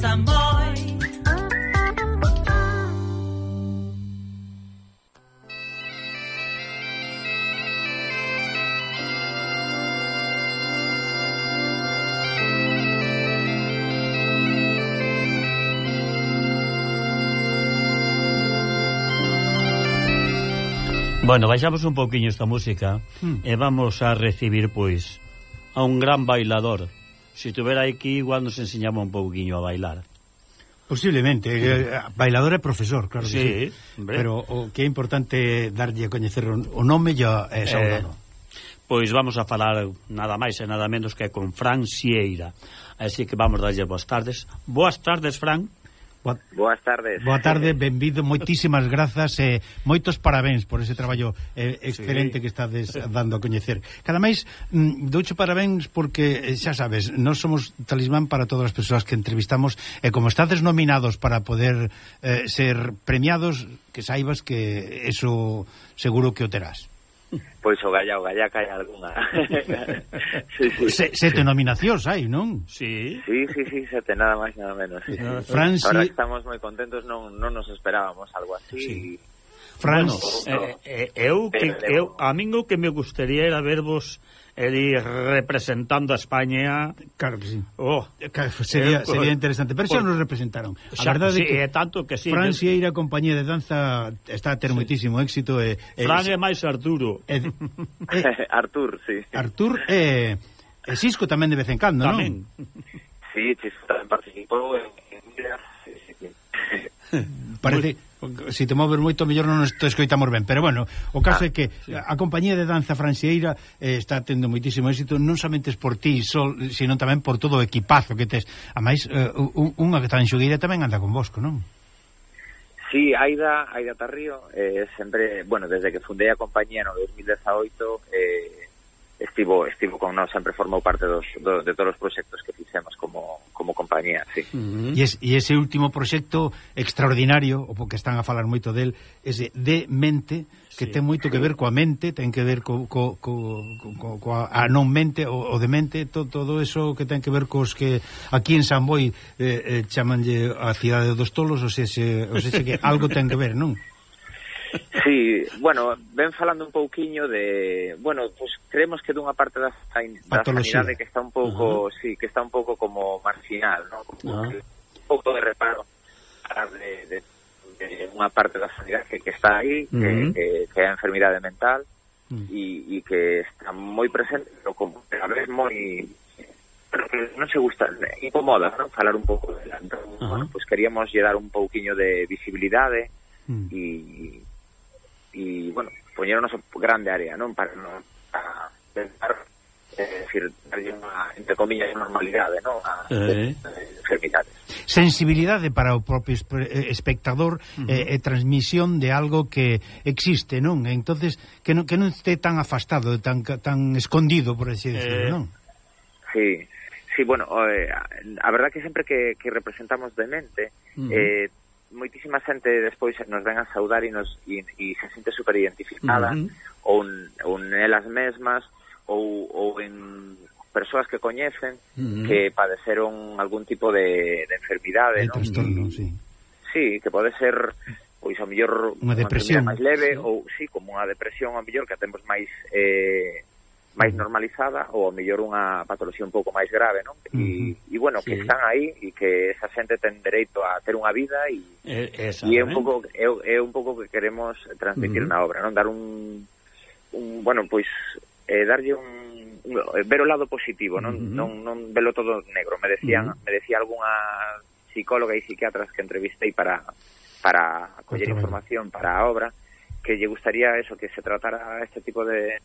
Samboy. Bueno, baixamos un pouquiño esta música hmm. e vamos a recibir, pois, a un gran bailador se tuvera aquí igual nos enseñaba un pouquiño a bailar. Posiblemente, eh, bailador e profesor, claro sí, que sí. Hombre. Pero o que é importante darlle a coñecer o nome e a eh, saudado. Pois vamos a falar nada máis e nada menos que con Fran Sieira. Así que vamos darlle boas tardes. Boas tardes, Fran. Boa, Boas tardes. Boa tarde, benvido, moitísimas grazas e eh, moitos parabéns por ese traballo eh, excelente sí. que estades dando a coñecer. Cada máis mm, douche parabéns porque eh, xa sabes, nós somos talismán para todas as persoas que entrevistamos e eh, como estades nominados para poder eh, ser premiados, que saibas que eso seguro que o terás. Pois o Galla, o Galla cae alguna. sí, sí. Se, sete nominacións hai, non? Sí. Sí, sí, sí, sete, nada máis, nada menos. Sí. Ah, Franci... Ahora estamos moi contentos, non, non nos esperábamos algo así. Sí. Fran, bueno, eh, eh, eh, eu, que, eu, a min o que me gustaría era vervos Eli representando a España... Claro que sí. Oh, claro, sería, eh, sería interesante, pero xa nos representaron. A xa, verdade sí, que é tanto que sí. Fran Sieira, compañía de danza, está a ter sí. moitísimo éxito. E, e, Fran é máis Arturo. E, e, Artur, sí. Artur e, e Cisco tamén de vez en cando, tamén. non? Sí, Cisco tamén participou en... Parece se si te mover moito, mellor non nos escoitamos ben. Pero bueno, o caso ah, é que sí. a compañía de danza franxeira eh, está tendo moitísimo éxito, non somente por ti, sol, sino tamén por todo o equipazo que tes. A máis, eh, unha que está en tamén anda con vosco, non? Sí, Aida, Aida Tarrío, eh, sempre, bueno, desde que fundei a compañía no 2018, eh, estivo estivo con nós, sempre formou parte dos, do, de todos os proxectos que fixemos como, como compañía, sí. Uh -huh. E, es, e ese último proxecto extraordinario, o porque están a falar moito del, ese de mente, que sí. ten moito que ver coa mente, ten que ver co, co, co, co, co a non mente, o, o de mente, to, todo eso que ten que ver cos que aquí en Samboy eh, eh, chamanlle a cidade dos tolos, ou se, ou se que algo ten que ver, non? Sí, bueno, ven falando un pouquiño de, bueno, pues creemos que dunha parte da, da sanidade que está un pouco, uh -huh. sí, que está un pouco como marginal, ¿no? Como uh -huh. que, un pouco de reparo de, de, de unha parte da sanidade que, que está aí, uh -huh. que, que, que é a enfermidade mental uh -huh. e, e que está moi presente, pero como a vez moi pero que non se gusta, incomoda, ¿no? falar un pouco dela. Entón, uh -huh. bueno, pues queríamos lle dar un pouquiño de visibilidade e uh -huh e, bueno, poñeron a grande área, non? Para, non, para tentar eh, decir, unha, entre comillas, normalidade, non? A, eh. enfermidades. Sensibilidade para o propio eh, espectador uh eh, -huh. e, e transmisión de algo que existe, non? E entonces que non que non este tan afastado, tan tan escondido, por así decirlo, eh. non? Sí. Sí, bueno, eh, a verdad que sempre que, que representamos demente, uh -huh. eh moitísima xente despois nos ven a saudar e, nos, e, e se sente super identificada uh -huh. ou, ou nelas mesmas ou, ou en persoas que coñecen uh -huh. que padeceron algún tipo de, de enfermidade, non? trastorno, sí. Sí, que pode ser pois a mellor unha depresión máis leve sí. ou sí, como unha depresión a mellor que a tempos máis eh, máis normalizada ou ao mellor unha patoloxía un pouco máis grave, non? E, uh -huh. e bueno, sí. que están aí e que esa xente ten dereito a ter unha vida e, e, esa, e é un pouco é, é un pouco que queremos transmitir uh -huh. na obra, non? Dar un, un bueno, pois eh, darlle un, un eh, ver o lado positivo, non uh -huh. non non velo todo negro. Me decían, uh -huh. me decía algunha psicóloga e psiquiatras que entrevistei para para coller información para a obra que lle gustaría eso que se tratara este tipo de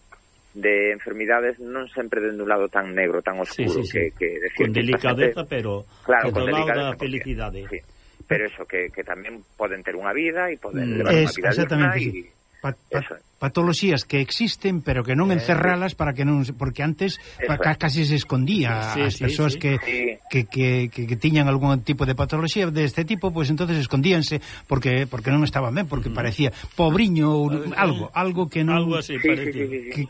de enfermidades non sempre dende un lado tan negro, tan oscuro sí, sí, sí. que que decir, con delicadeza, gente, pero claro, con delicadeza, felicidade. Porque, sí. Pero eso que, que tamén poden ter unha vida e poden mm, levar es, unha vida exactamente, sí. y, pa, pat, eso. que existen pero que non eh. encerralas para que non porque antes ca, casi se escondía sí, as persoas sí, sí. Que, que, que, que tiñan algún tipo de patoloxía de tipo, pois pues, entonces escondíanse porque porque non estaban ben, porque mm. parecía pobriño ou algo, algo que non algo así parecía. Que,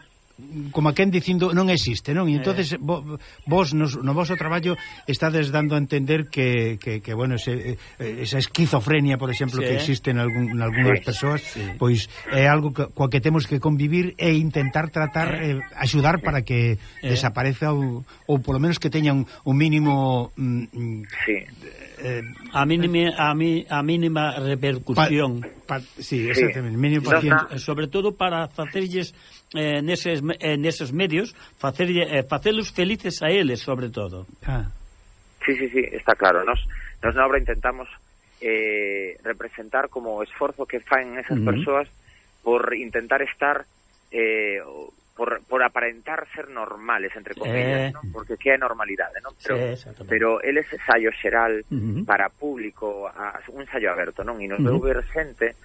como a quen dicindo non existe, non? E eh. entonces eh. vos nos, no voso traballo estades dando a entender que, que, que bueno, ese, eh, esa esquizofrenia, por exemplo, sí. que existe en, algún, en algunhas sí. persoas, sí. pois é algo que, coa que temos que convivir e intentar tratar eh. eh, axudar para que eh. desapareza ou, ou polo menos que teña un, un mínimo mm, sí. eh, a mínima a, mi, a mínima repercusión. Pa, pa, sí, exactamente, sí. mínimo paciente, sobre todo para facerlles eh, neses, eh, neses medios facer, eh, facelos felices a eles, sobre todo. Ah. Sí, sí, sí, está claro. Nos, nos na obra intentamos eh, representar como o esforzo que faen esas uh -huh. persoas por intentar estar eh, por, por aparentar ser normales, entre comillas, eh... ¿no? porque que é normalidade, ¿no? pero, sí, pero el é ensayo xeral uh -huh. para público, a, un ensayo aberto, non? E nos uh -huh. deu ver xente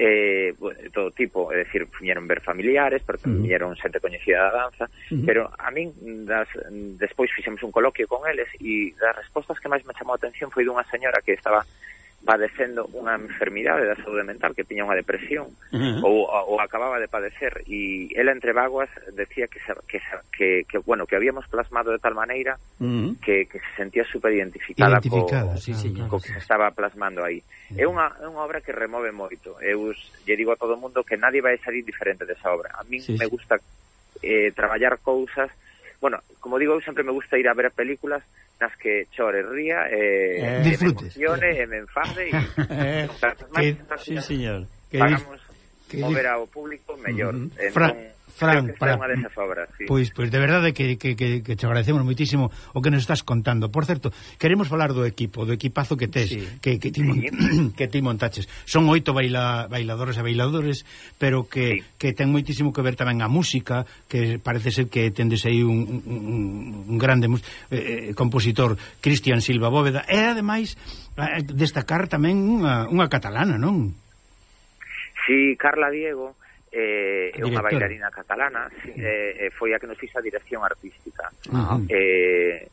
eh, todo tipo, é dicir, viñeron ver familiares, pero tamén viñeron xente coñecida da danza, uh -huh. pero a min das, despois fixemos un coloquio con eles e das respostas que máis me chamou a atención foi dunha señora que estaba padecendo unha enfermidade da saúde mental que tiña unha depresión uh -huh. ou, ou acababa de padecer e ela entre vaguas decía que, se, que, se, que, que bueno que habíamos plasmado de tal maneira uh -huh. que, que se sentía super identificada, identificada co, sí, sí, co claro, que sí. se estaba plasmando aí uh -huh. é unha, é unha obra que remove moito eu lle digo a todo mundo que nadie vai salir diferente desa obra a min sí, me gusta eh, traballar cousas bueno, como digo, eu sempre me gusta ir a ver películas nas que chore, ría eh, eh. Me emocione, eh. e me enfade e eh, que, sí, señor. Que, pagamos que mover ao público mellor. Uh -huh. Entón... Fran, para... unha desas obras, sí. Pois, pois de verdade que, que, que, que te agradecemos muitísimo o que nos estás contando. Por certo, queremos falar do equipo, do equipazo que tes, sí. que, que, ti, sí. que ti montaches. Son oito baila, bailadores e bailadores, pero que, sí. que ten moitísimo que ver tamén a música, que parece ser que tendes aí un, un, un grande eh, eh, compositor, Cristian Silva Bóveda, e ademais destacar tamén unha, unha catalana, non? Sí, Carla Diego, eh, é unha bailarina catalana sí. Eh, eh, foi a que nos fixa a dirección artística ah. eh,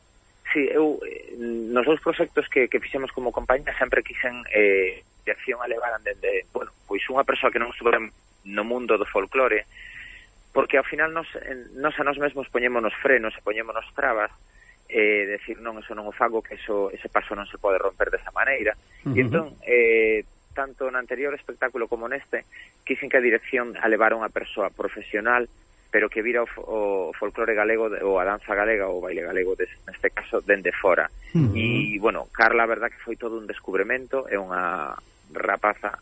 sí, eu eh, nos dous proxectos que, que fixemos como compañía sempre quixen eh, dirección a levar dende, bueno, pois unha persoa que non estuve no mundo do folclore porque ao final nos, nos a nos mesmos poñémonos frenos e poñémonos trabas eh, decir non, eso non o fago que eso, ese paso non se pode romper desa maneira uh -huh. e entón eh, tanto no anterior espectáculo como neste, quixen que a dirección a levar unha persoa profesional pero que vira o, o folclore galego ou a danza galega ou o baile galego des, neste caso dende fora. Uh -huh. E bueno, Carla, a verdad que foi todo un descubrimento, é unha rapaza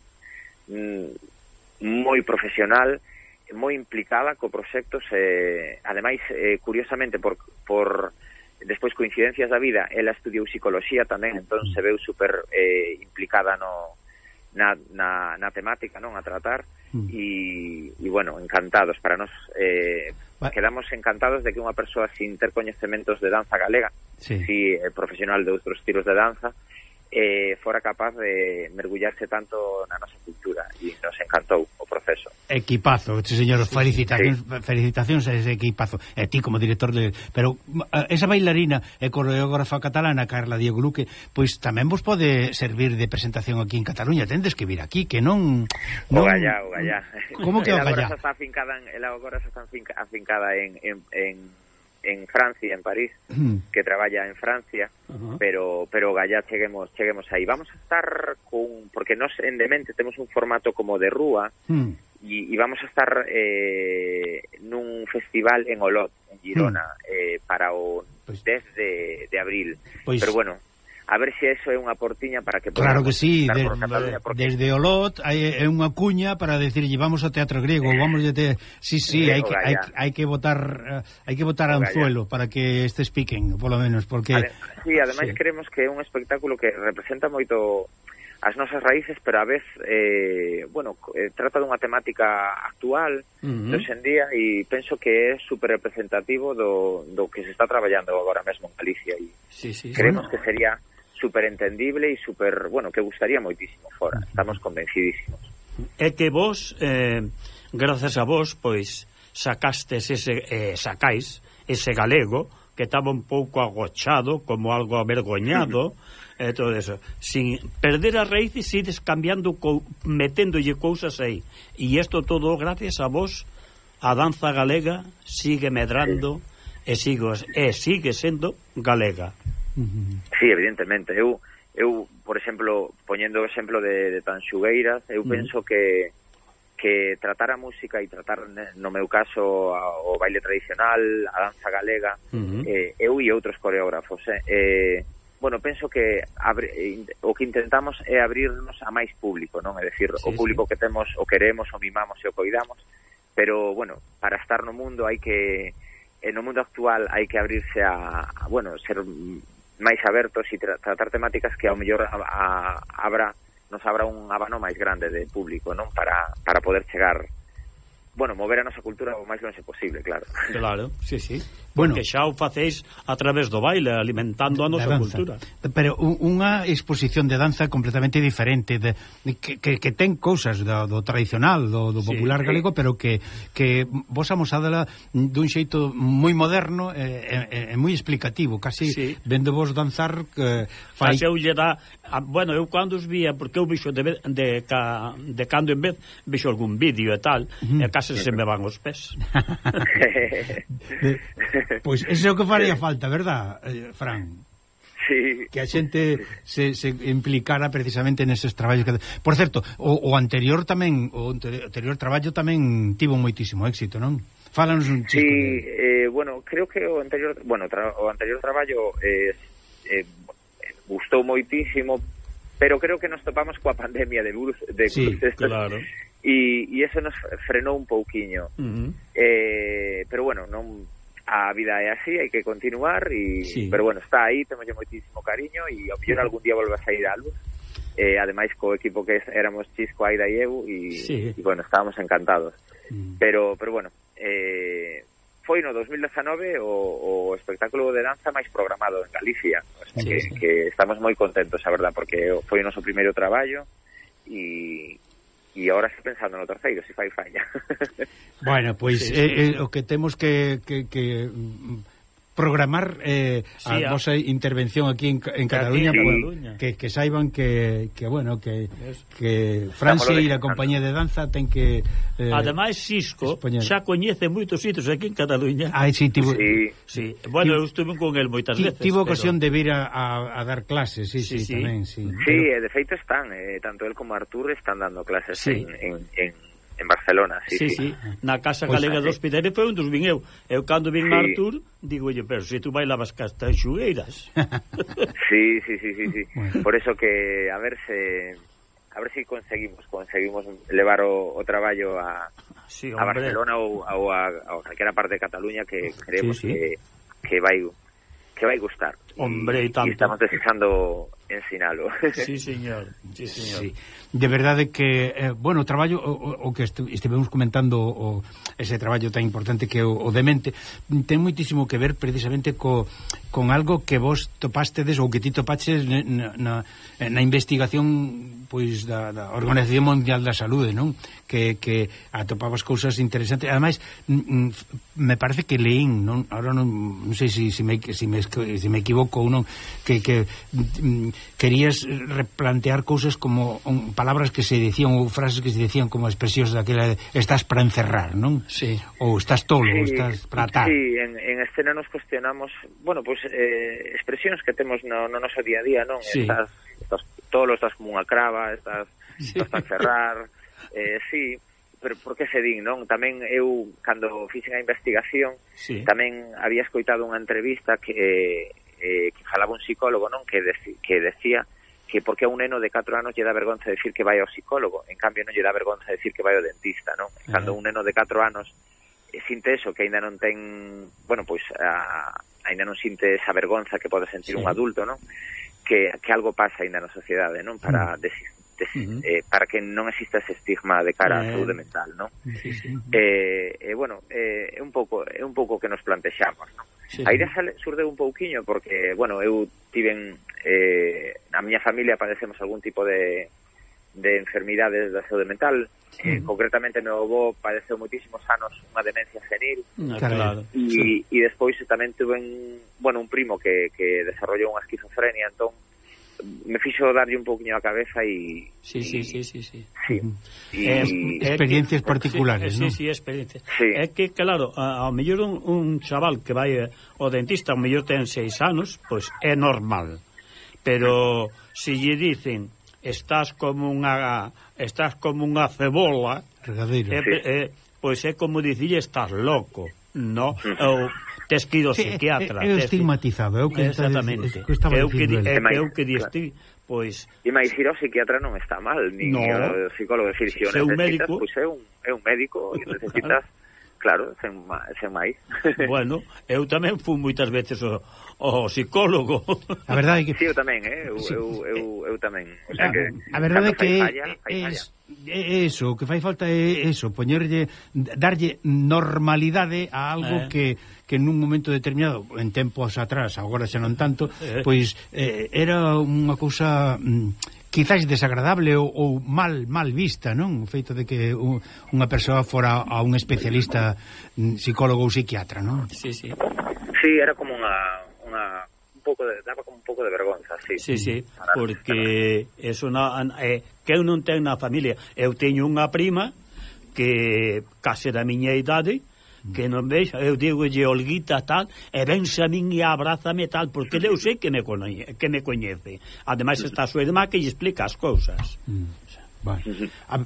mm, moi profesional, moi implicada co proxecto, se ademais eh, curiosamente por por despois coincidencias da vida, ela estudiou psicología tamén, entón se veu super eh, implicada no na, na, na temática non a tratar mm. e, mm. e bueno, encantados para nos eh, quedamos encantados de que unha persoa sin ter coñecementos de danza galega sí. si é eh, profesional de outros estilos de danza eh, fora capaz de mergullarse tanto na nosa cultura e nos encantou proceso. Equipazo, señor, felicitacións, sí. felicitacións a ese equipazo. E ti como director de, pero esa bailarina e coreógrafa catalana Carla Diego Luque, pois tamén vos pode servir de presentación aquí en Cataluña, tendes que vir aquí, que non, non... O gallá, o gallá. Como que o gallá? Ela está afincada, en, ela agora está afincada en, en, en en Francia, en París, mm. que traballa en Francia, uh -huh. pero pero Gallá cheguemos cheguemos aí. Vamos a estar con porque nos en Demente temos un formato como de rúa, uh -huh e, e vamos a estar eh, nun festival en Olot, en Girona, mm. eh, para o pois- pues, 10 de, de abril. Pues, Pero bueno, a ver se eso é unha portiña para que Claro que sí, de, porque... desde Olot hai, é unha cuña para decirlle vamos ao teatro griego, vamos a te... Sí, sí, hai que, hai, eh, hai que votar hai que votar anzuelo para que estes piquen, polo menos, porque... Adem, sí, ademais sí. creemos que é un espectáculo que representa moito as nosas raíces, pero a vez, eh, bueno, eh, trata dunha temática actual uh -huh. de hoxendía e penso que é super representativo do, do que se está traballando agora mesmo en Galicia e sí, sí, creemos bueno. que sería super entendible e super, bueno, que gustaría moitísimo fora, estamos convencidísimos. É que vos, eh, gracias a vos, pois, sacastes ese, eh, sacáis ese galego que estaba un pouco agochado, como algo avergoñado, e todo eso. Sin perder as raíces, ides cambiando, co, meténdolle cousas aí. E isto todo gracias a vos, a danza galega sigue medrando sí. e, sigo, e sigue sendo galega. Sí, evidentemente. Eu, eu por exemplo, poñendo o exemplo de, de Tanxugueiras, eu penso que que tratar a música e tratar, no meu caso, a, o baile tradicional, a danza galega, uh -huh. eh, eu e outros coreógrafos, eh, eh, bueno, penso que abre, o que intentamos é abrirnos a máis público, non? É dicir, sí, o público sí. que temos, o queremos, o mimamos e o coidamos, pero, bueno, para estar no mundo hai que eh, no mundo actual hai que abrirse a, a bueno, ser máis abertos e tra tratar temáticas que ao mellor a, a, abra nos abra un abano máis grande de público, non? Para, para poder chegar bueno, mover a nosa cultura o máis longe posible, claro. Claro, sí, sí bueno, porque xa o facéis a través do baile, alimentando a nosa cultura. Pero unha exposición de danza completamente diferente, de, que, que, que ten cousas do, do tradicional, do, do popular sí, galego, pero que, que vos amosádala dun xeito moi moderno e eh, eh, eh, moi explicativo, casi sí. vendo vos danzar... Eh, fai... Faseulle da... Bueno, eu cando os vía, porque eu vixo de, de, ca, de cando en vez vixo algún vídeo e tal, uh -huh. e case se me van os pés. de... Pois eso é o que faría falta, verdad, eh, Fran? Sí. Que a xente se, se implicara precisamente neses traballos que... Por certo, o, o anterior tamén o anterior traballo tamén tivo moitísimo éxito, non? Fálanos un chico. Sí, de... eh, bueno, creo que o anterior, bueno, tra, o anterior traballo eh, eh, gustou moitísimo, pero creo que nos topamos coa pandemia de virus de sí, cruces, claro. e, e eso nos frenou un pouquiño. Uh -huh. eh, pero bueno, non a vida é así, hai que continuar e sí. pero bueno, está aí, temos moitísimo cariño e ao mellor algún día volve a sair a luz eh, ademais co equipo que éramos Chisco, Aida e Eu e, sí. e bueno, estábamos encantados mm. pero, pero bueno eh, foi no 2019 o, o espectáculo de danza máis programado en Galicia o sea, sí, que, sí. que estamos moi contentos, a verdad porque foi o noso primeiro traballo e, e agora estou pensando no terceiro, se fai falla. Bueno, pois sí. eh, eh, o que temos que, que, que mm, programar eh, sí, a, a vosa intervención aquí en, en Cataluña, sí. Que, que saiban que, que bueno que, que Francia e a compañía de danza ten que eh, Ademais Xisco expoñer. xa coñece moitos sitios aquí en Cataluña. Ai, sí, tivo, sí. sí. Bueno, tivo, eu estuve con el moitas veces. Tivo pero... ocasión de vir a, a, a dar clases, sí, sí, sí, sí tamén, sí. Sí, pero... de feito están, eh, tanto el como Artur están dando clases sí. en, en, en en Barcelona, sí, sí. sí. sí. Na Casa pois Galega eh, dos eh. Hospitalet foi onde os vin eu. Eu cando vin sí. Artur, digo, oye, pero se tú bailabas castas xugueiras. sí, sí, sí, sí, sí. Bueno. Por eso que, a ver se... A ver si conseguimos conseguimos levar o, o traballo a, sí, a Barcelona ou, ou a, a calquera parte de Cataluña que creemos sí, sí. que que vai que vai gustar. Hombre, e tanto. Y estamos deseando ensinalo. Sí, señor. Sí, señor. Sí. De verdade que, eh, bueno, o traballo, o, o que estivemos comentando, o, ese traballo tan importante que o, o demente, ten moitísimo que ver precisamente co, con algo que vos topastedes ou que ti topaches na, na, na investigación pois da, da Organización Mundial da Saúde, non? Que, que atopabas cousas interesantes. Ademais, me parece que leín, non? Ahora non, non sei se si, si me, si me, si me equivoco, pouco ou non que, que mm, querías replantear cousas como um, palabras que se dicían ou frases que se dicían como expresións daquela estás para encerrar, non? Sí. Ou estás tolo, sí, estás para atar. Sí, en, en escena nos cuestionamos, bueno, pois pues, eh, expresións que temos no, no noso día a día, non? Sí. Estás, estás tolo, estás como unha crava, estás, sí. estás para encerrar, eh, sí pero por que se din, non? Tamén eu, cando fixen a investigación, sí. tamén había escoitado unha entrevista que eh, que falaba un psicólogo non que, deci, que decía que porque a un neno de 4 anos lle dá vergonza decir que vai ao psicólogo, en cambio non lle dá vergonza decir que vai ao dentista, non? Uh -huh. Cando un neno de 4 anos eh, sinte eso, que aínda non ten, bueno, pois a, aínda non sinte esa vergonza que pode sentir sí. un adulto, non? Que, que algo pasa aínda na sociedade, ¿eh? non? Para uh -huh. des, uh -huh. eh, para que non exista ese estigma de cara eh, á saúde mental, non? Sí, sí. Eh, eh, bueno, é eh, un pouco é eh, un pouco que nos plantexamos, non? Sí. Aí déjale surde un pouquiño porque, bueno, eu tiven eh, a miña familia padecemos algún tipo de, de enfermidades da saúde mental. Sí. Eh, concretamente, meu avó padeceu moitísimos anos unha demencia senil. Ah, claro. E, sí. e despois tamén tuve un, bueno, un primo que, que desarrollou unha esquizofrenia, entón, me fixo darlle un pouquiño a cabeza e Sí, sí, sí, sí, sí. sí. Y, eh, experiencias que, particulares, sí, ¿no? Sí, sí, experiencias. Sí. É que claro, ao mellor un, un chaval que vai ao dentista, ao mellor ten seis anos, pois pues, é normal. Pero se lle dicen estás como unha estás como unha cebola, regadeiro. é, eh, sí. Eh, pois é como dicirlle estás loco, no? Ou tes que ir ao psiquiatra. É, é, estigmatizado, é o que Exactamente. Que é o que, é, é o que di estig... Pois... E máis ir ao psiquiatra non está mal, nin no. o psicólogo. Decir, se, se, un médico... Pois é, un, é un médico e necesitas... claro, sen, sen máis. bueno, eu tamén fui moitas veces o, o psicólogo. A verdade é que... Sí, eu tamén, eh? eu, sí. eu, eu, eu tamén. O sea ah, que, a, verdade é que falla, é, é eso, o que fai falta é eso, poñerlle, darlle normalidade a algo eh. que que nun momento determinado, en tempos atrás, agora xa non tanto, eh. pois eh, era unha cousa mm, desagradable ou, ou mal mal vista, non? O feito de que un, unha persoa fora a un especialista mm, psicólogo ou psiquiatra, non? Sí, sí. Sí, era como unha unha un pouco de, daba como un pouco de vergonza, sí. Sí, sí, porque eso na, eh, que eu non ten na familia. Eu teño unha prima que case da miña idade que non veis, eu digo lle Olguita tal, e vense a min e abrázame tal, porque eu sei que me coñece, que me coñece. Ademais está a súa irmá que lle explica as cousas. Mm. Vale. A,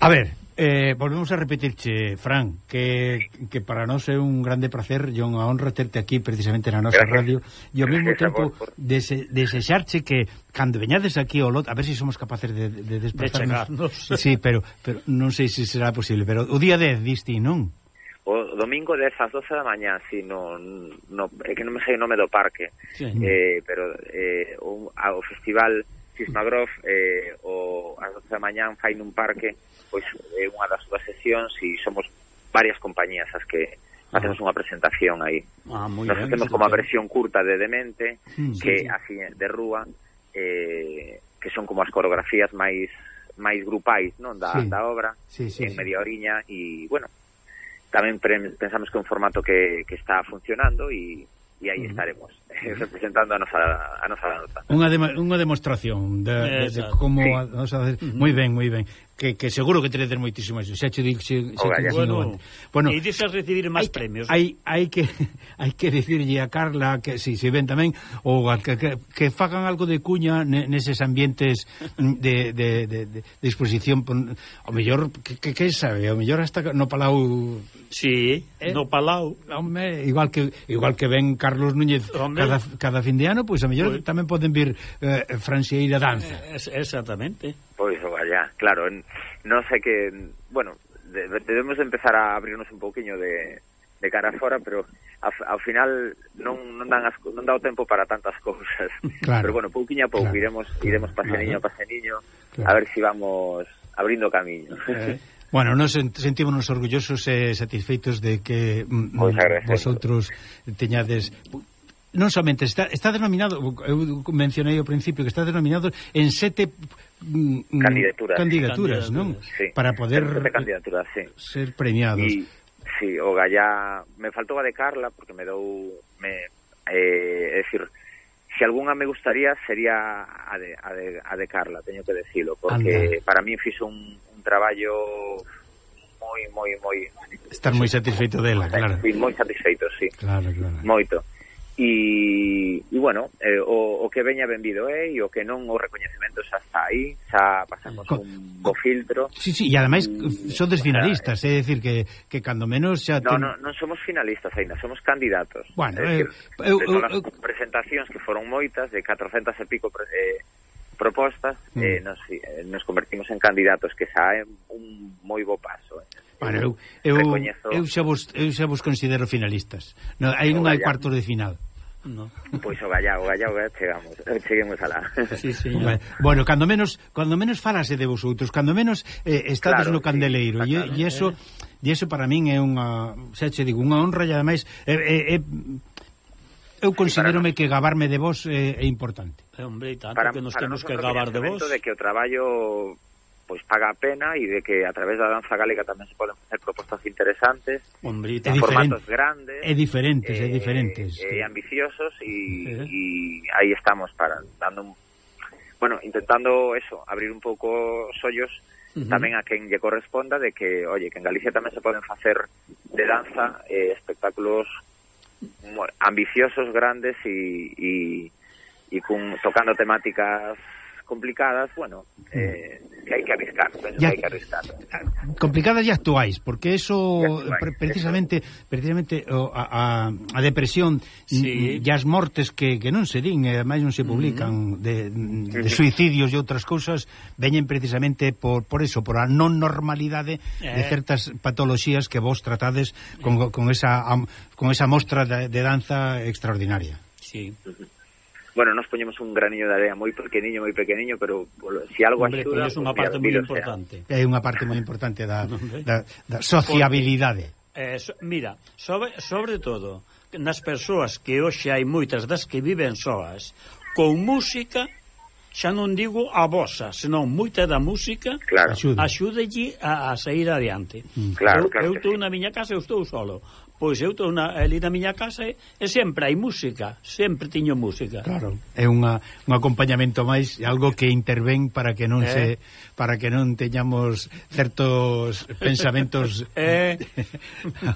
a ver, eh, volvemos a repetirche, Fran, que, que para nós é un grande placer e unha honra terte aquí precisamente na nosa Gracias. radio e ao mesmo tempo dese, desexarche que cando veñades aquí ao lot, a ver se si somos capaces de, de desplazarnos. De chegarnos. sí, pero, pero non sei se será posible, pero o día 10 diste, non? O domingo 10 ás 12 da mañá, si, no, no, é que non me sei o nome do parque, sí. eh, pero eh, o, ao festival Sismagrov eh, o, ás 12 da mañá fai nun parque pois é eh, unha das súas sesións e somos varias compañías as que ah. facemos unha presentación aí. Ah, Nos ben, facemos como a versión curta de Demente, mm, que sí, sí. así de rúa, eh, que son como as coreografías máis máis grupais, non, da, sí. da obra, sí, sí, en sí. media oriña e, bueno, tamén pensamos que é un formato que, que está funcionando e e aí estaremos eh, representando a nosa a nosa danza. Unha de, unha demostración de, de, de como sí. a nosa moi ben, moi ben que, que seguro que teredes moitísimas xa che dixe xa che bueno, bueno, e dices recibir máis premios. hai, hai que hai que dicirlle a Carla que si se ven tamén ou a, que, que, que fagan algo de cuña neses ambientes de, de, de, de, de exposición o mellor que, que, que sabe o mellor hasta no Palau. Si sí, eh? no Palau. Home, igual que igual que ven Carlos Núñez cada, cada fin de ano pois pues, a mellor pues, tamén poden vir eh, Francieira Danza. Es, exactamente. Pois pues, vaya claro, non sei que, bueno, debemos empezar a abrirnos un pouquiño de, de cara fora, pero ao final non, non, dan as, non dá o tempo para tantas cousas. Claro. Pero bueno, pouquiño a pouco claro. iremos iremos paseniño claro. a paseniño claro. a ver se si vamos abrindo camiño. Eh. Bueno, nos sentímonos orgullosos e satisfeitos de que mm, vosotros teñades non somente está, está denominado eu mencionei ao principio que está denominado en sete Mm, mm, candidaturas. Candidaturas, non? Sí. Para poder candidaturas, sí. ser premiados. Y, sí, o Gallá... Me faltou a de Carla porque me dou... Me, eh, é dicir, se algunha me gustaría sería a de, a de, a de Carla, teño que decilo, porque Anda. para mí fixo un, un traballo moi, moi, moi... Estar moi satisfeito dela, claro. Sí, moi satisfeito, sí. Claro, claro. Moito e, e bueno, eh, o, o que veña benvido é eh, e o que non o recoñecemento xa está aí, xa pasamos co, un co filtro. Sí, sí, e ademais sodes finalistas, eh, eh, é eh, dicir que, que cando menos xa ten... No, no, non somos finalistas aínda, somos candidatos. Bueno, é, eh, decir, eu, eu, eu, presentacións que foron moitas de 400 e pico eh, propostas, mm. eh, nos, eh, nos convertimos en candidatos que xa é un moi bo paso. Eh. Bueno, eu, eu, Recoñezo... eu, xa vos, eu xa vos considero finalistas. No, aí non hai cuartos de final. No. Pois o gallao, o gallao eh, chegamos, eh, cheguemos alá. Sí, sí, bueno, cando menos, cando menos falase de vosotros, cando menos eh, estades claro, no candeleiro, sí, e iso e iso para min é unha, xa che digo, unha honra e ademais é, é, é Eu considerome sí, que gabarme de vos é, é importante. Eh, hombre, tanto para, que nos temos que gabar de vos. de que o traballo pois paga a pena e de que a través da danza galega tamén se poden facer propostas interesantes Hombre, é formatos grandes é diferentes, eh, é diferentes e eh, ambiciosos e eh. e aí estamos para dando un, bueno, intentando eso, abrir un pouco os ollos Uh -huh. tamén a quen lle corresponda de que, oye, que en Galicia tamén se poden facer de danza eh, espectáculos ambiciosos, grandes e, e, e cun, tocando temáticas complicadas, bueno, mm. eh, que hai que arriscar, penso ya, que hai que arriscar. Complicadas e actuais, porque eso actuais, precisamente eso. precisamente o, a, a, a depresión sí. e as mortes que, que non se din, e ademais non se publican uh -huh. de, de suicidios e outras cousas veñen precisamente por por eso, por a non normalidade eh. de certas patoloxías que vos tratades con, eh. con esa con esa mostra de, de danza extraordinaria. Sí. Uh -huh bueno, nos poñemos un granillo de area moi pequeniño, moi pequeniño, pero si algo Hombre, axuda... é unha parte moi importante. É unha parte moi importante da, da, da sociabilidade. Porque, eh, so, mira, sobre, sobre todo, nas persoas que hoxe hai moitas das que viven soas, con música xa non digo a vosa, senón moita da música claro. axúdelle a, a sair adiante. Mm. Claro, eu, claro eu estou sí. na miña casa, eu estou solo, Pois eu estou na, ali na miña casa e, e sempre hai música, sempre tiño música. Claro, é unha, un acompañamento máis, algo que intervén para que non eh. se para que non teñamos certos pensamentos eh.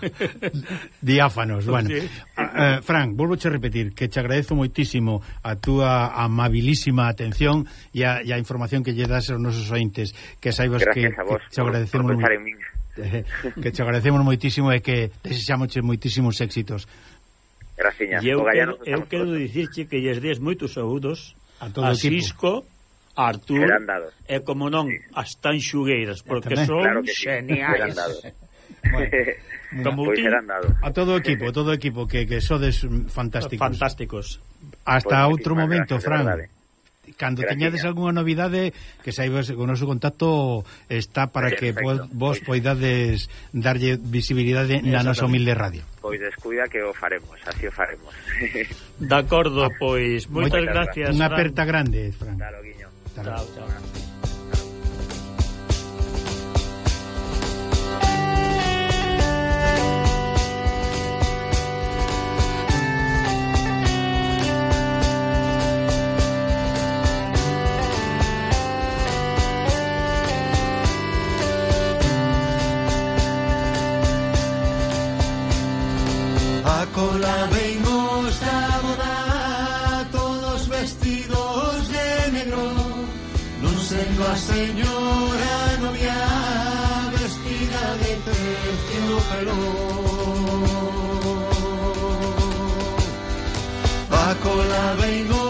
diáfanos. Bueno, sí. uh, Fran, volvo a repetir que te agradezo moitísimo a túa amabilísima atención e a, e a información que lle das aos nosos ointes, que saibas Gracias que, a vos que te agradecemos por, por que che agradecemos moitísimo e que desexamos moitísimos éxitos. Graciñas. Eu, quero, eu quero dicirche que lles des moitos saúdos a, todo a Cisco, a Artur, e como non, sí. as tan xugueiras, porque son claro sí. geniais. Bueno, como pues a todo o equipo, todo o equipo que, que sodes fantásticos. Fantásticos. Hasta pues outro momento, Fran cando teñades algunha novidade que saibas con o noso contacto está para que Perfecto. vos poidades darlle visibilidade na nosa humilde radio pois descuida que o faremos, así o faremos de acordo, ah, pois moitas, moitas gracias, unha aperta grande, Fran Dalo, guiño. Dalo. Chao, chao. La señora novia vestida de terciopelo. Paco la vengo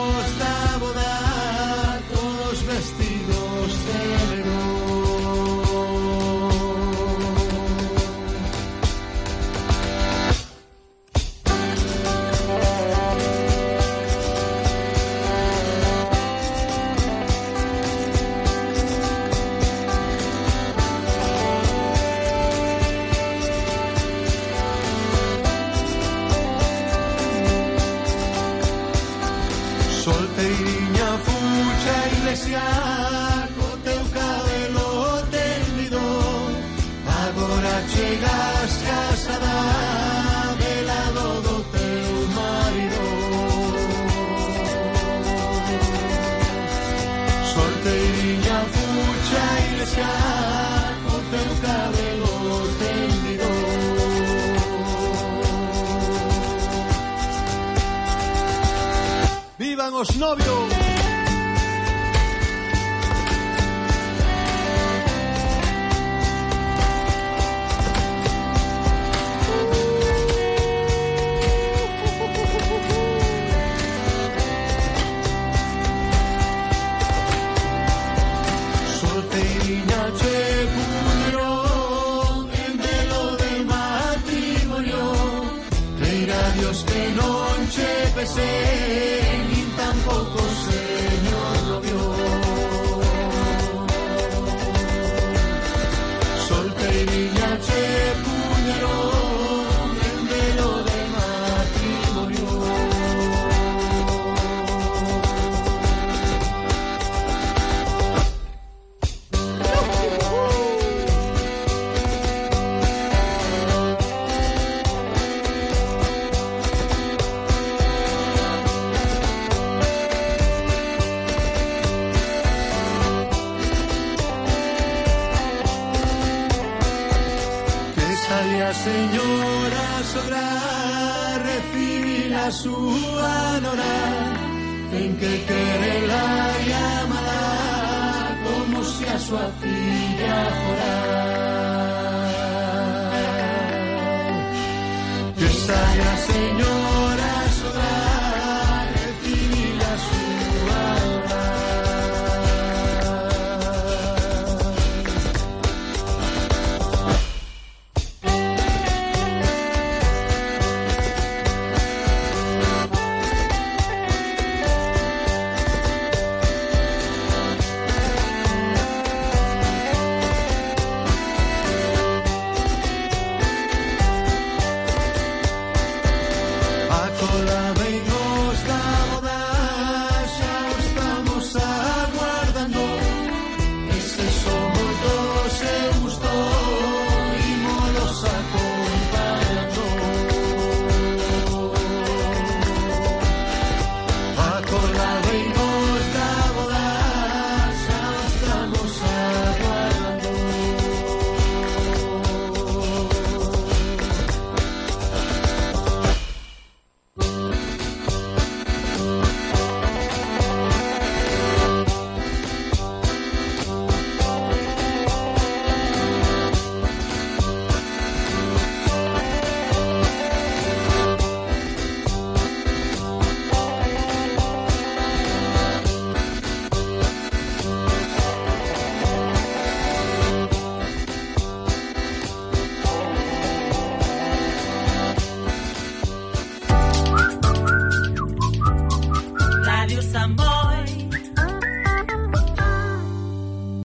pescar contra los cabellos del ¡Vivan os novios! Say. sana, Señor.